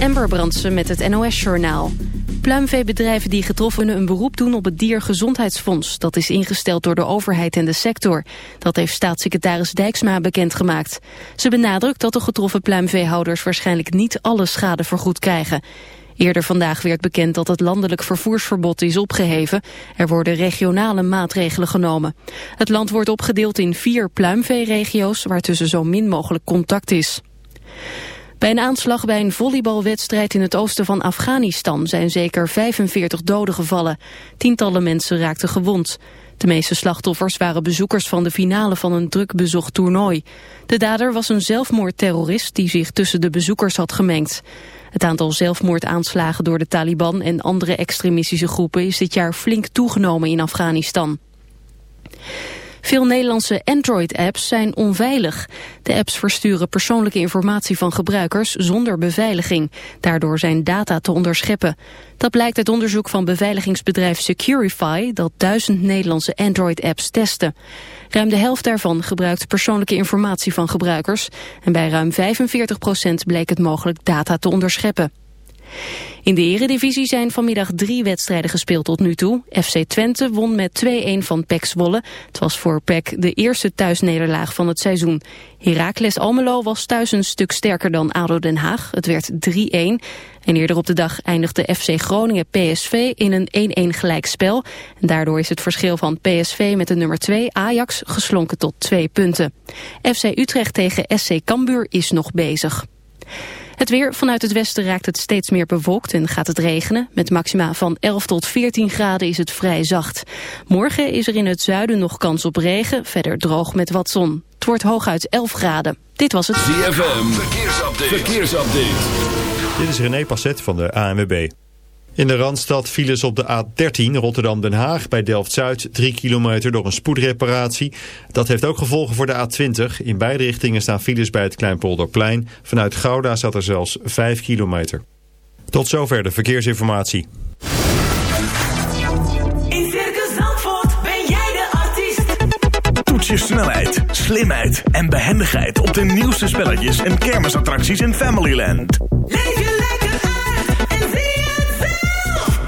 Amber Brandsen met het NOS-journaal. Pluimveebedrijven die getroffen kunnen een beroep doen op het Diergezondheidsfonds. Dat is ingesteld door de overheid en de sector. Dat heeft staatssecretaris Dijksma bekendgemaakt. Ze benadrukt dat de getroffen pluimveehouders waarschijnlijk niet alle schade vergoed krijgen. Eerder vandaag werd bekend dat het landelijk vervoersverbod is opgeheven. Er worden regionale maatregelen genomen. Het land wordt opgedeeld in vier pluimveeregio's waar tussen zo min mogelijk contact is. Bij een aanslag bij een volleybalwedstrijd in het oosten van Afghanistan zijn zeker 45 doden gevallen. Tientallen mensen raakten gewond. De meeste slachtoffers waren bezoekers van de finale van een druk bezocht toernooi. De dader was een zelfmoordterrorist die zich tussen de bezoekers had gemengd. Het aantal zelfmoordaanslagen door de Taliban en andere extremistische groepen is dit jaar flink toegenomen in Afghanistan. Veel Nederlandse Android-apps zijn onveilig. De apps versturen persoonlijke informatie van gebruikers zonder beveiliging. Daardoor zijn data te onderscheppen. Dat blijkt uit onderzoek van beveiligingsbedrijf Securify... dat duizend Nederlandse Android-apps testen. Ruim de helft daarvan gebruikt persoonlijke informatie van gebruikers... en bij ruim 45% bleek het mogelijk data te onderscheppen. In de eredivisie zijn vanmiddag drie wedstrijden gespeeld tot nu toe. FC Twente won met 2-1 van PEC Zwolle. Het was voor PEC de eerste thuisnederlaag van het seizoen. Heracles Almelo was thuis een stuk sterker dan ADO Den Haag. Het werd 3-1. En eerder op de dag eindigde FC Groningen PSV in een 1-1 gelijkspel. En daardoor is het verschil van PSV met de nummer 2 Ajax geslonken tot 2 punten. FC Utrecht tegen SC Cambuur is nog bezig. Het weer vanuit het westen raakt het steeds meer bewolkt en gaat het regenen. Met maxima van 11 tot 14 graden is het vrij zacht. Morgen is er in het zuiden nog kans op regen, verder droog met wat zon. Het wordt hooguit 11 graden. Dit was het ZFM, verkeersupdate. verkeersupdate. Dit is René Passet van de ANWB. In de Randstad files op de A13 Rotterdam-Den Haag bij Delft-Zuid 3 kilometer door een spoedreparatie. Dat heeft ook gevolgen voor de A20. In beide richtingen staan files bij het Kleinpolderplein. Vanuit Gouda staat er zelfs 5 kilometer. Tot zover de verkeersinformatie. In Circus Zandvoort ben jij de artiest. Toets je snelheid, slimheid en behendigheid op de nieuwste spelletjes en kermisattracties in Familyland. Leef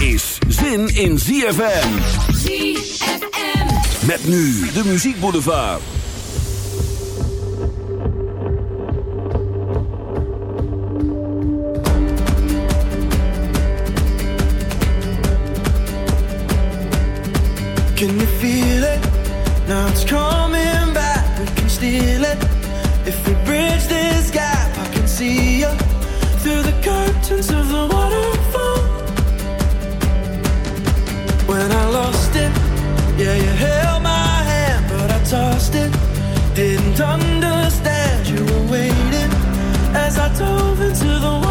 Is zin in ZFM. ZFM. Met nu de muziekboulevard. Can you feel it? Now it's coming back. We can steal it. If we bridge this gap, I can see you through the curtains of the waterfall. Didn't understand you were waiting as I dove into the waterfall.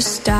stop.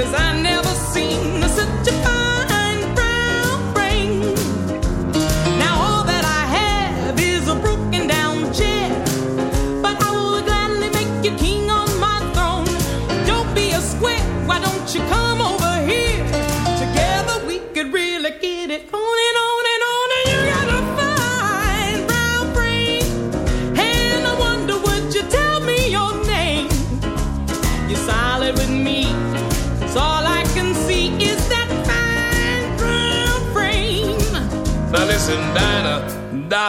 cause I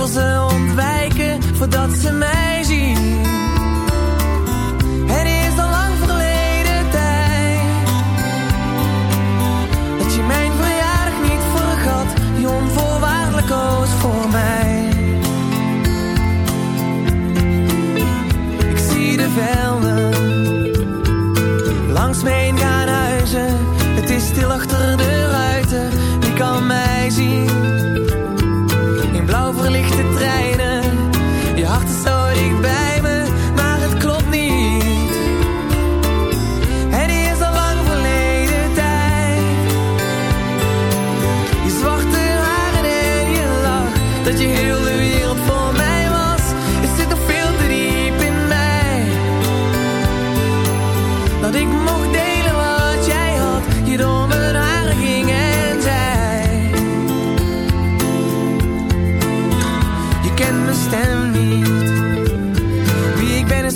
obstakels ontwijken voordat ze mij zien.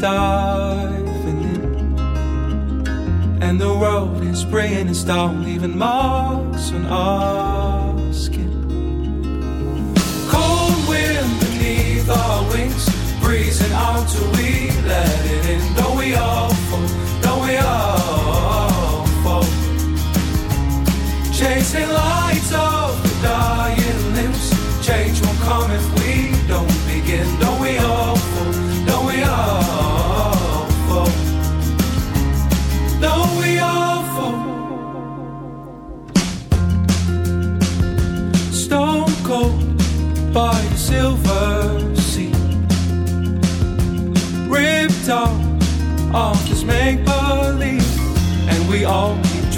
diving in. And the road is spraying its down, leaving marks on our skin. Cold wind beneath our wings, breezing out to we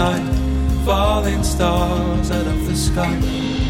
night, falling stars out of the sky.